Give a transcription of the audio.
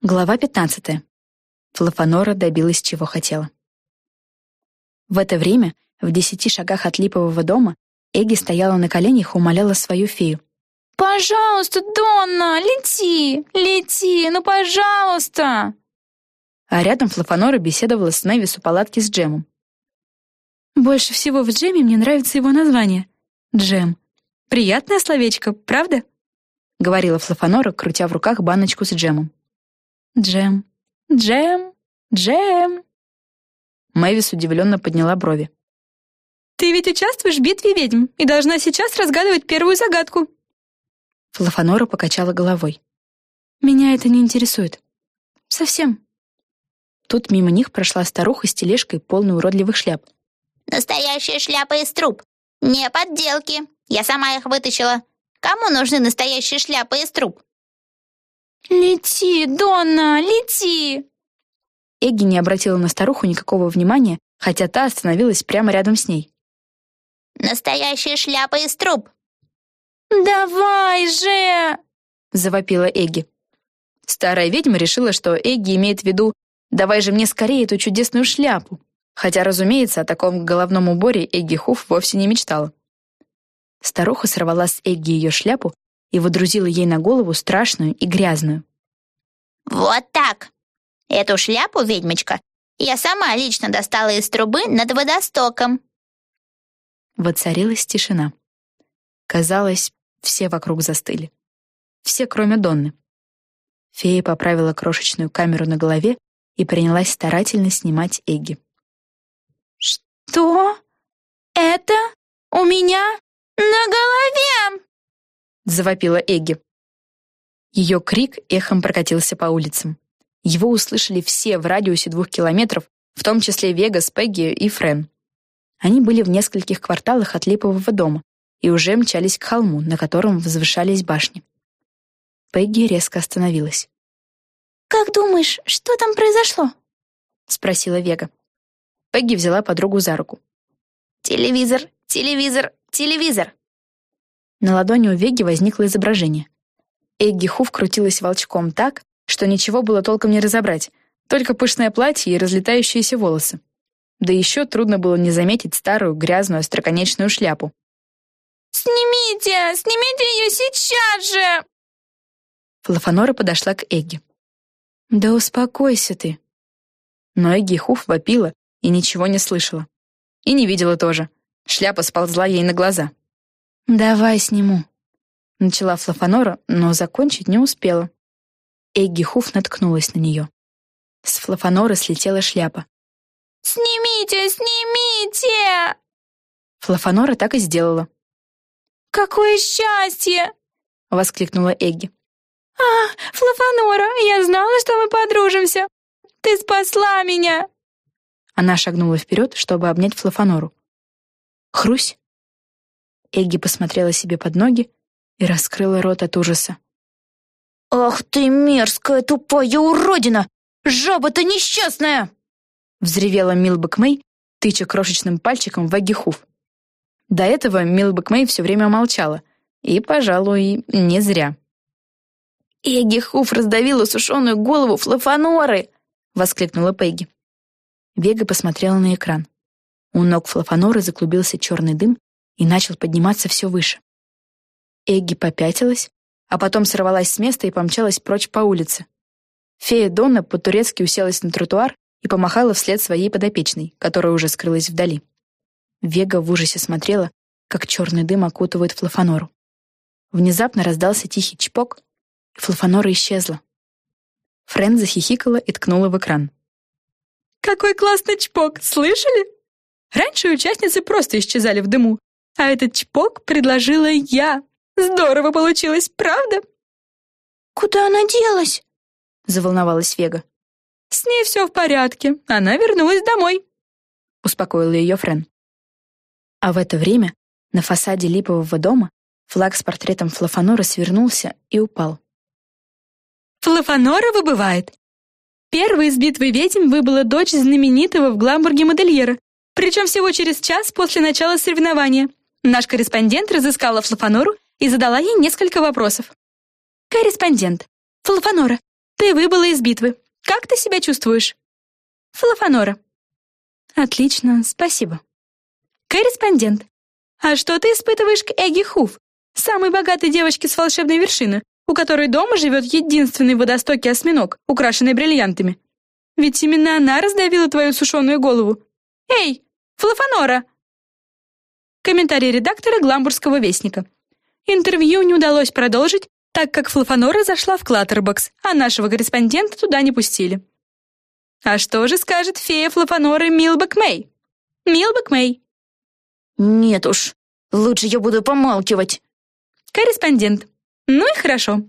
Глава 15. Флафанора добилась, чего хотела. В это время, в десяти шагах от липового дома, Эгги стояла на коленях и умоляла свою фею. «Пожалуйста, Донна, лети! Лети, ну пожалуйста!» А рядом Флафанора беседовала с Мэвис у палатки с Джемом. «Больше всего в Джеме мне нравится его название. Джем. Приятное словечко, правда?» — говорила Флафанора, крутя в руках баночку с джемом. Джем, джем, джем. Мэвис удивленно подняла брови. «Ты ведь участвуешь в битве ведьм и должна сейчас разгадывать первую загадку». Флафанора покачала головой. «Меня это не интересует. Совсем». Тут мимо них прошла старуха с тележкой, полной уродливых шляп. «Настоящая шляпа из труб. Не подделки. Я сама их вытащила. Кому нужны настоящие шляпы из труб?» «Лети, Донна, лети!» Эгги не обратила на старуху никакого внимания, хотя та остановилась прямо рядом с ней. «Настоящая шляпа из труб!» «Давай же!» — завопила Эгги. Старая ведьма решила, что Эгги имеет в виду «давай же мне скорее эту чудесную шляпу», хотя, разумеется, о таком головном уборе Эгги Хуф вовсе не мечтала. Старуха сорвала с Эгги ее шляпу и водрузила ей на голову страшную и грязную. «Вот так! Эту шляпу, ведьмочка, я сама лично достала из трубы над водостоком». Воцарилась тишина. Казалось, все вокруг застыли. Все, кроме Донны. Фея поправила крошечную камеру на голове и принялась старательно снимать Эгги. «Что? Это у меня на голове?» Завопила Эгги. Ее крик эхом прокатился по улицам. Его услышали все в радиусе двух километров, в том числе Вегас, Пегги и Френ. Они были в нескольких кварталах от Липового дома и уже мчались к холму, на котором возвышались башни. Пегги резко остановилась. «Как думаешь, что там произошло?» — спросила Вега. Пегги взяла подругу за руку. «Телевизор, телевизор, телевизор!» На ладони у Веги возникло изображение. Эгги Хуф крутилась волчком так, что ничего было толком не разобрать, только пышное платье и разлетающиеся волосы. Да еще трудно было не заметить старую грязную остроконечную шляпу. «Снимите! Снимите ее сейчас же!» Флафанора подошла к Эгги. «Да успокойся ты!» Но Эгги Хуф вопила и ничего не слышала. И не видела тоже. Шляпа сползла ей на глаза. «Давай сниму», — начала Флафанора, но закончить не успела. Эгги Хуф наткнулась на нее. С Флафаноры слетела шляпа. «Снимите, снимите!» Флафанора так и сделала. «Какое счастье!» — воскликнула Эгги. «А, Флафанора, я знала, что мы подружимся! Ты спасла меня!» Она шагнула вперед, чтобы обнять Флафанору. Хрусь! Эгги посмотрела себе под ноги и раскрыла рот от ужаса. «Ах ты мерзкая тупая уродина! Жаба-то несчастная!» Взревела Милбек Мэй, тыча крошечным пальчиком в Эгги Хуф. До этого Милбек Мэй все время молчала, и, пожалуй, не зря. «Эгги Хуф раздавила сушеную голову Флафаноры!» — воскликнула Пегги. Вега посмотрела на экран. У ног Флафаноры заклубился черный дым, и начал подниматься все выше. Эгги попятилась, а потом сорвалась с места и помчалась прочь по улице. Фея Донна по-турецки уселась на тротуар и помахала вслед своей подопечной, которая уже скрылась вдали. Вега в ужасе смотрела, как черный дым окутывает Флафанору. Внезапно раздался тихий чпок, и Флафанора исчезла. Френ захихикала и ткнула в экран. «Какой классный чпок, слышали? Раньше участницы просто исчезали в дыму, а этот чпок предложила я. Здорово получилось, правда? Куда она делась? Заволновалась Вега. С ней все в порядке. Она вернулась домой. Успокоила ее Френ. А в это время на фасаде липового дома флаг с портретом Флафанора свернулся и упал. Флафанора выбывает. Первой из битвы ведьм выбыла дочь знаменитого в Гламбурге модельера, причем всего через час после начала соревнования. Наш корреспондент разыскала Флафанору и задала ей несколько вопросов. «Корреспондент. Флафанора, Ты выбыла из битвы. Как ты себя чувствуешь? Флафанора. Отлично, спасибо. Корреспондент. А что ты испытываешь к Эгги Хуф, самой богатой девочке с волшебной вершины, у которой дома живет единственный водостокий осьминог, украшенный бриллиантами? Ведь именно она раздавила твою сушеную голову. Эй, Флафанора! Комментарий редактора Гламбургского вестника. Интервью не удалось продолжить, так как Флафанора зашла в Клаттербокс, а нашего корреспондента туда не пустили. А что же скажет фея Флафаноры Милбек Мэй? Милбек Мэй. Нет уж, лучше я буду помалкивать. Корреспондент. Ну и хорошо.